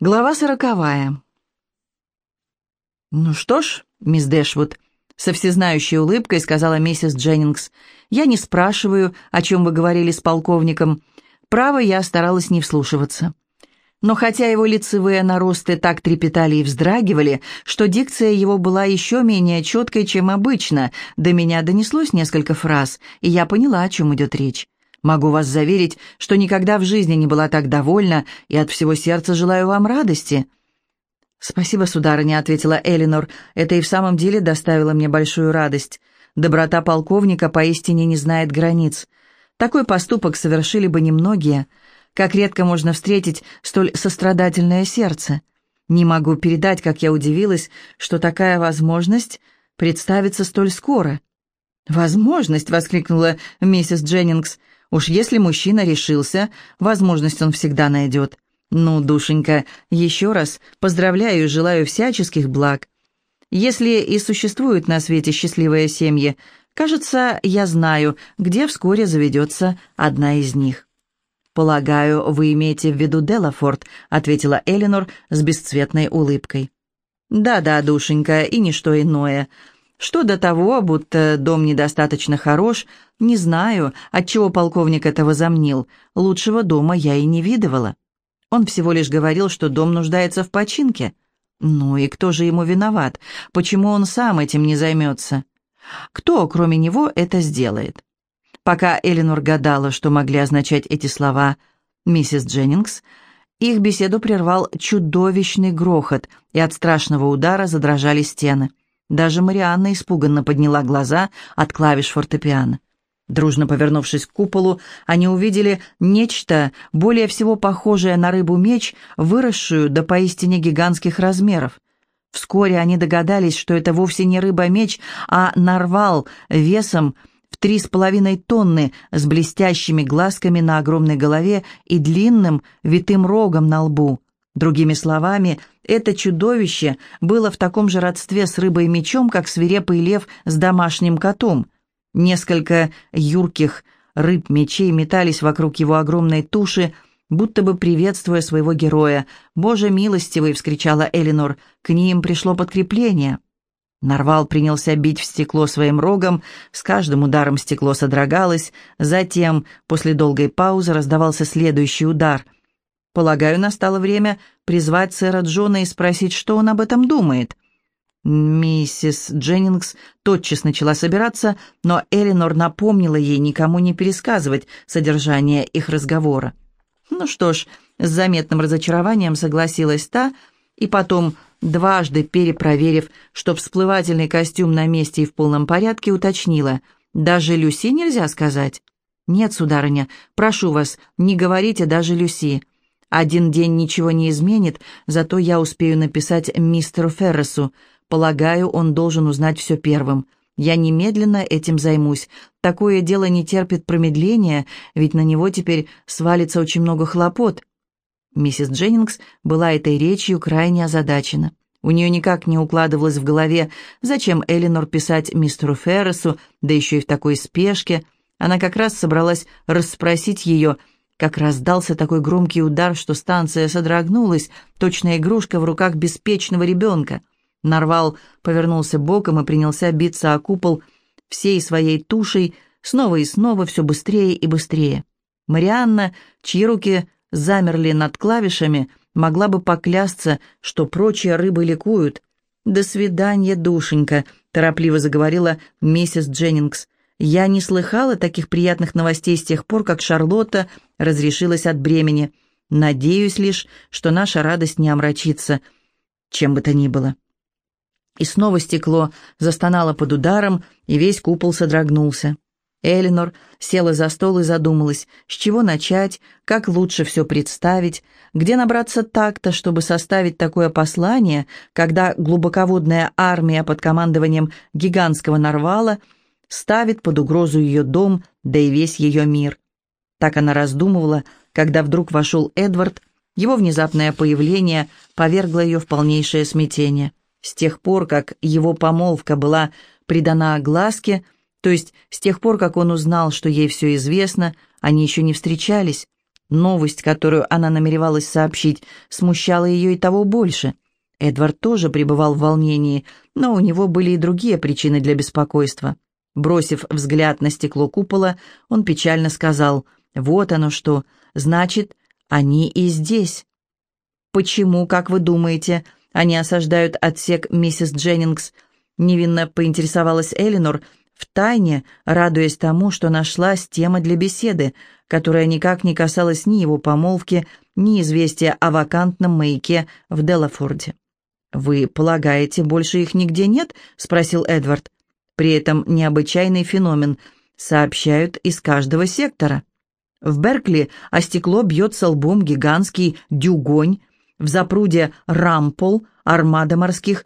Глава сороковая. «Ну что ж, мисс Дэшвуд», — со всезнающей улыбкой сказала миссис Дженнингс, «я не спрашиваю, о чем вы говорили с полковником. Право, я старалась не вслушиваться». Но хотя его лицевые наросты так трепетали и вздрагивали, что дикция его была еще менее четкой, чем обычно, до меня донеслось несколько фраз, и я поняла, о чем идет речь. Могу вас заверить, что никогда в жизни не была так довольна и от всего сердца желаю вам радости». «Спасибо, сударыня», — ответила Элинор. «Это и в самом деле доставило мне большую радость. Доброта полковника поистине не знает границ. Такой поступок совершили бы немногие. Как редко можно встретить столь сострадательное сердце. Не могу передать, как я удивилась, что такая возможность представится столь скоро». «Возможность!» — воскликнула миссис Дженнингс. Уж если мужчина решился, возможность он всегда найдет. Ну, душенька, еще раз поздравляю и желаю всяческих благ. Если и существуют на свете счастливые семьи, кажется, я знаю, где вскоре заведется одна из них. «Полагаю, вы имеете в виду Делафорд», — ответила Элинор с бесцветной улыбкой. «Да-да, душенька, и ничто иное. Что до того, будто дом недостаточно хорош, не знаю, отчего полковник это возомнил. Лучшего дома я и не видывала. Он всего лишь говорил, что дом нуждается в починке. Ну и кто же ему виноват? Почему он сам этим не займется? Кто, кроме него, это сделает? Пока Эленор гадала, что могли означать эти слова миссис Дженнингс, их беседу прервал чудовищный грохот, и от страшного удара задрожали стены. Даже Марианна испуганно подняла глаза от клавиш фортепиано. Дружно повернувшись к куполу, они увидели нечто, более всего похожее на рыбу-меч, выросшую до поистине гигантских размеров. Вскоре они догадались, что это вовсе не рыба-меч, а нарвал весом в три с половиной тонны с блестящими глазками на огромной голове и длинным витым рогом на лбу. Другими словами, это чудовище было в таком же родстве с рыбой-мечом, как свирепый лев с домашним котом. Несколько юрких рыб-мечей метались вокруг его огромной туши, будто бы приветствуя своего героя. «Боже милостивый!» — вскричала Элинор. «К ним пришло подкрепление!» Нарвал принялся бить в стекло своим рогом, с каждым ударом стекло содрогалось, затем, после долгой паузы, раздавался следующий удар — Полагаю, настало время призвать сэра Джона и спросить, что он об этом думает. Миссис Дженнингс тотчас начала собираться, но Элинор напомнила ей никому не пересказывать содержание их разговора. Ну что ж, с заметным разочарованием согласилась та, и потом, дважды перепроверив, что всплывательный костюм на месте и в полном порядке, уточнила. «Даже Люси нельзя сказать?» «Нет, сударыня, прошу вас, не говорите даже Люси. Один день ничего не изменит, зато я успею написать мистеру Ферресу. Полагаю, он должен узнать все первым. Я немедленно этим займусь. Такое дело не терпит промедления, ведь на него теперь свалится очень много хлопот». Миссис Дженнингс была этой речью крайне озадачена. У нее никак не укладывалось в голове, зачем Элинор писать мистеру Ферресу, да еще и в такой спешке. Она как раз собралась расспросить ее, как раздался такой громкий удар, что станция содрогнулась, точная игрушка в руках беспечного ребенка. Нарвал повернулся боком и принялся биться о купол всей своей тушей, снова и снова, все быстрее и быстрее. Марианна, чьи руки замерли над клавишами, могла бы поклясться, что прочие рыбы ликуют. «До свидания, душенька», — торопливо заговорила миссис Дженнингс. Я не слыхала таких приятных новостей с тех пор, как Шарлотта разрешилась от бремени. Надеюсь лишь, что наша радость не омрачится, чем бы то ни было. И снова стекло застонало под ударом, и весь купол содрогнулся. Элинор села за стол и задумалась, с чего начать, как лучше все представить, где набраться такта, чтобы составить такое послание, когда глубоководная армия под командованием гигантского нарвала — ставит под угрозу ее дом, да и весь ее мир. Так она раздумывала, когда вдруг вошел Эдвард, его внезапное появление повергло ее в полнейшее смятение. С тех пор, как его помолвка была придана огласке, то есть с тех пор, как он узнал, что ей все известно, они еще не встречались. Новость, которую она намеревалась сообщить, смущала ее и того больше. Эдвард тоже пребывал в волнении, но у него были и другие причины для беспокойства. Бросив взгляд на стекло купола, он печально сказал, «Вот оно что, значит, они и здесь». «Почему, как вы думаете, они осаждают отсек миссис Дженнингс?» Невинно поинтересовалась Элинор, втайне радуясь тому, что нашлась тема для беседы, которая никак не касалась ни его помолвки, ни известия о вакантном маяке в Делафорде. «Вы полагаете, больше их нигде нет?» — спросил Эдвард. При этом необычайный феномен сообщают из каждого сектора. В Беркли о стекло бьется лбом гигантский дюгонь, в запруде рампол, армада морских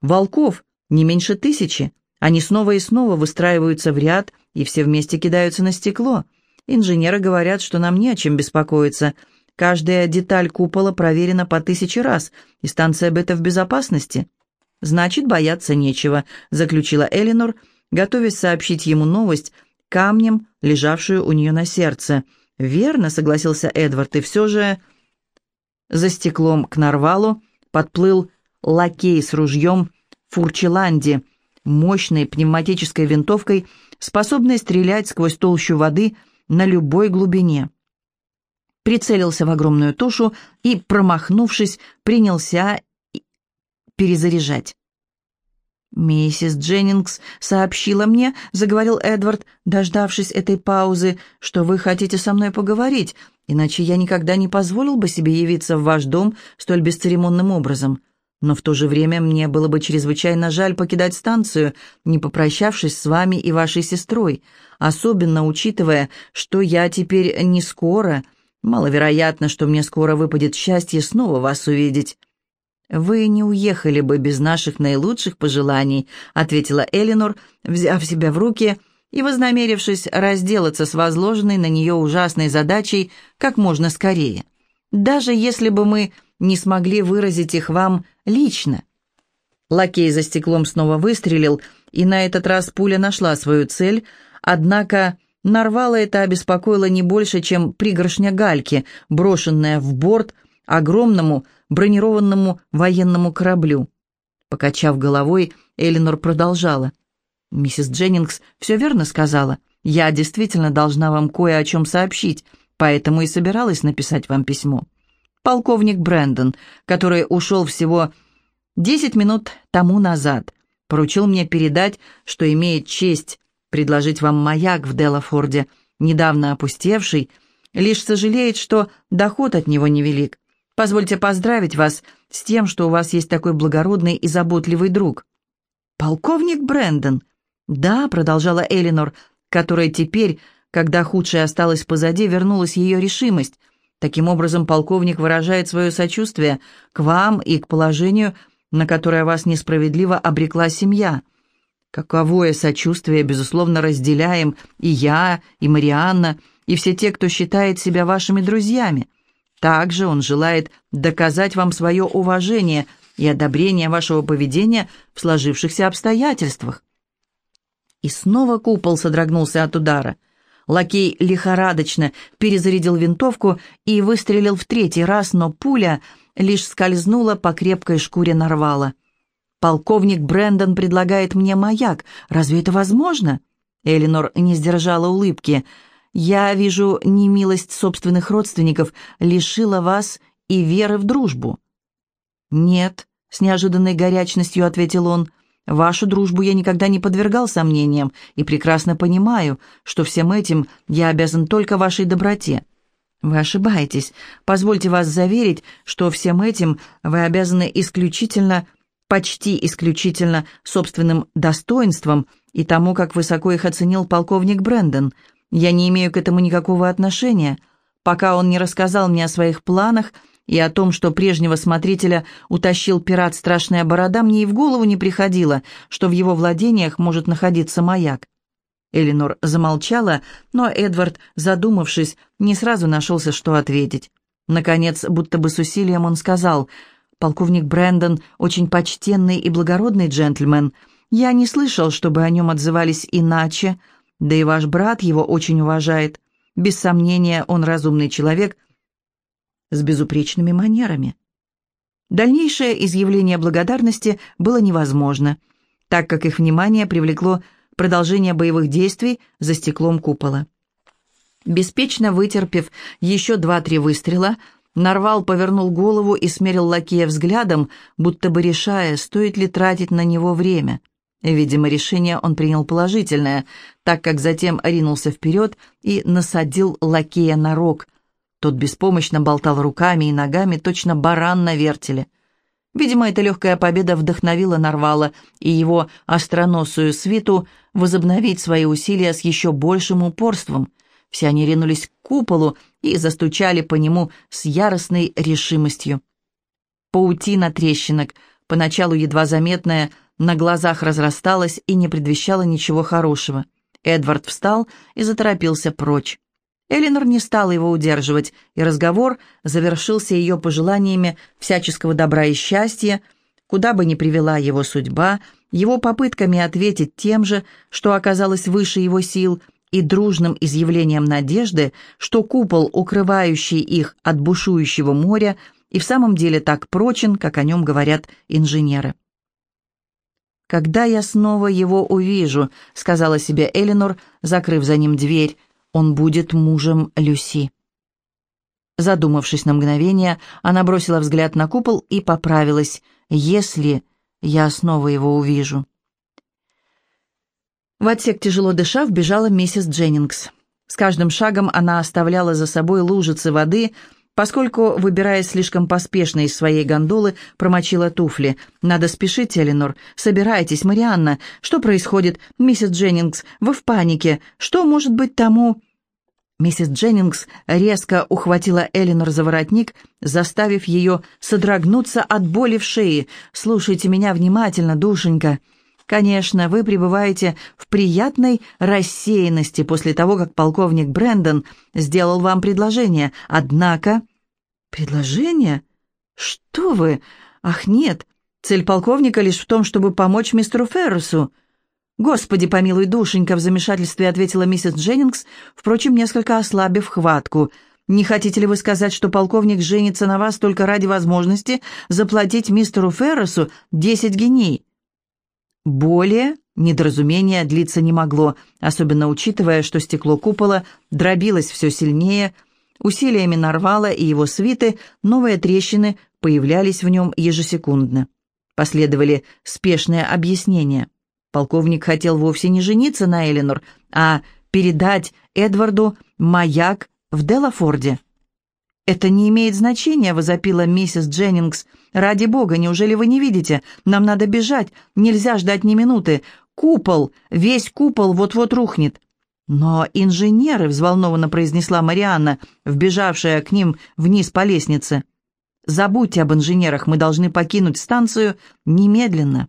волков, не меньше тысячи. Они снова и снова выстраиваются в ряд и все вместе кидаются на стекло. Инженеры говорят, что нам не о чем беспокоиться. Каждая деталь купола проверена по тысяче раз, и станция бета в безопасности. Значит, бояться нечего, заключила Элинор, готовясь сообщить ему новость, камнем, лежавшую у нее на сердце. «Верно», — согласился Эдвард, — «и все же...» За стеклом к Нарвалу подплыл лакей с ружьем Фурчеланди, мощной пневматической винтовкой, способной стрелять сквозь толщу воды на любой глубине. Прицелился в огромную тушу и, промахнувшись, принялся перезаряжать. «Миссис Дженнингс сообщила мне, — заговорил Эдвард, дождавшись этой паузы, — что вы хотите со мной поговорить, иначе я никогда не позволил бы себе явиться в ваш дом столь бесцеремонным образом. Но в то же время мне было бы чрезвычайно жаль покидать станцию, не попрощавшись с вами и вашей сестрой, особенно учитывая, что я теперь не скоро, маловероятно, что мне скоро выпадет счастье снова вас увидеть». «Вы не уехали бы без наших наилучших пожеланий», ответила Элинор, взяв себя в руки и вознамерившись разделаться с возложенной на нее ужасной задачей как можно скорее. «Даже если бы мы не смогли выразить их вам лично». Лакей за стеклом снова выстрелил, и на этот раз пуля нашла свою цель, однако Нарвала это обеспокоило не больше, чем пригоршня гальки, брошенная в борт огромному бронированному военному кораблю. Покачав головой, Элинор продолжала. «Миссис Дженнингс все верно сказала. Я действительно должна вам кое о чем сообщить, поэтому и собиралась написать вам письмо. Полковник Брэндон, который ушел всего десять минут тому назад, поручил мне передать, что имеет честь предложить вам маяк в Делафорде, недавно опустевший, лишь сожалеет, что доход от него невелик. Позвольте поздравить вас с тем, что у вас есть такой благородный и заботливый друг». «Полковник Брэндон». «Да», — продолжала Элинор, которая теперь, когда худшее осталось позади, вернулась ее решимость. Таким образом, полковник выражает свое сочувствие к вам и к положению, на которое вас несправедливо обрекла семья. Каковое сочувствие, безусловно, разделяем и я, и Марианна, и все те, кто считает себя вашими друзьями. Также он желает доказать вам свое уважение и одобрение вашего поведения в сложившихся обстоятельствах. И снова купол содрогнулся от удара. Лакей лихорадочно перезарядил винтовку и выстрелил в третий раз, но пуля лишь скользнула по крепкой шкуре нарвала. «Полковник Брэндон предлагает мне маяк. Разве это возможно?» Элинор не сдержала улыбки – я вижу, немилость собственных родственников лишила вас и веры в дружбу». «Нет», — с неожиданной горячностью ответил он, — «вашу дружбу я никогда не подвергал сомнениям и прекрасно понимаю, что всем этим я обязан только вашей доброте». «Вы ошибаетесь. Позвольте вас заверить, что всем этим вы обязаны исключительно, почти исключительно собственным достоинством и тому, как высоко их оценил полковник Брэндон. Я не имею к этому никакого отношения. Пока он не рассказал мне о своих планах и о том, что прежнего смотрителя утащил пират Страшная Борода, мне и в голову не приходило, что в его владениях может находиться маяк. Элинор замолчала, но Эдвард, задумавшись, не сразу нашелся, что ответить. Наконец, будто бы с усилием он сказал, «Полковник Брэндон очень почтенный и благородный джентльмен. Я не слышал, чтобы о нем отзывались иначе. Да и ваш брат его очень уважает. Без сомнения, он разумный человек с безупречными манерами. Дальнейшее изъявление благодарности было невозможно, так как их внимание привлекло продолжение боевых действий за стеклом купола. Беспечно вытерпев еще два-три выстрела, Нарвал повернул голову и смерил лакея взглядом, будто бы решая, стоит ли тратить на него время. Видимо, решение он принял положительное, так как затем ринулся вперед и насадил лакея на рог. Тот беспомощно болтал руками и ногами, точно баран на вертеле. Видимо, эта легкая победа вдохновила Нарвала и его остроносую свиту возобновить свои усилия с еще большим упорством. Все они ринулись к куполу и застучали по нему с яростной решимостью. Паутина трещинок, поначалу едва заметная, на глазах разрасталась и не предвещала ничего хорошего. Эдвард встал и заторопился прочь. Элинор не стала его удерживать, и разговор завершился ее пожеланиями всяческого добра и счастья, куда бы ни привела его судьба, его попытками ответить тем же, что оказалось выше его сил – и дружным изъявлением надежды, что купол, укрывающий их от бушующего моря, и в самом деле так прочен, как о нем говорят инженеры. «Когда я снова его увижу», — сказала себе Элинор, закрыв за ним дверь, — «он будет мужем Люси». Задумавшись на мгновение, она бросила взгляд на купол и поправилась, «если я снова его увижу». В отсек тяжело дыша вбежала миссис Дженнингс. С каждым шагом она оставляла за собой лужицы воды, поскольку, выбираясь слишком поспешно из своей гондолы, промочила туфли. «Надо спешить, Эленор. Собирайтесь, Марианна. Что происходит? Миссис Дженнингс, вы в панике. Что может быть тому...» Миссис Дженнингс резко ухватила Эленор за воротник, заставив ее содрогнуться от боли в шее. «Слушайте меня внимательно, душенька. Конечно, вы пребываете в приятной рассеянности после того, как полковник Брэндон сделал вам предложение. Однако... Предложение? Что вы? Ах, нет. Цель полковника лишь в том, чтобы помочь мистеру Феррусу. «Господи, помилуй, душенька!» — в замешательстве ответила миссис Дженнингс, впрочем, несколько ослабив хватку. «Не хотите ли вы сказать, что полковник женится на вас только ради возможности заплатить мистеру Феррусу десять геней?» Более недоразумение длиться не могло, особенно учитывая, что стекло купола дробилось все сильнее, усилиями Нарвала и его свиты новые трещины появлялись в нем ежесекундно. Последовали спешные объяснения. Полковник хотел вовсе не жениться на Эленор, а передать Эдварду маяк в Делафорде. «Это не имеет значения», — возопила миссис Дженнингс. «Ради бога, неужели вы не видите? Нам надо бежать. Нельзя ждать ни минуты. Купол, весь купол вот-вот рухнет». «Но инженеры», — взволнованно произнесла Марианна, вбежавшая к ним вниз по лестнице. «Забудьте об инженерах, мы должны покинуть станцию немедленно».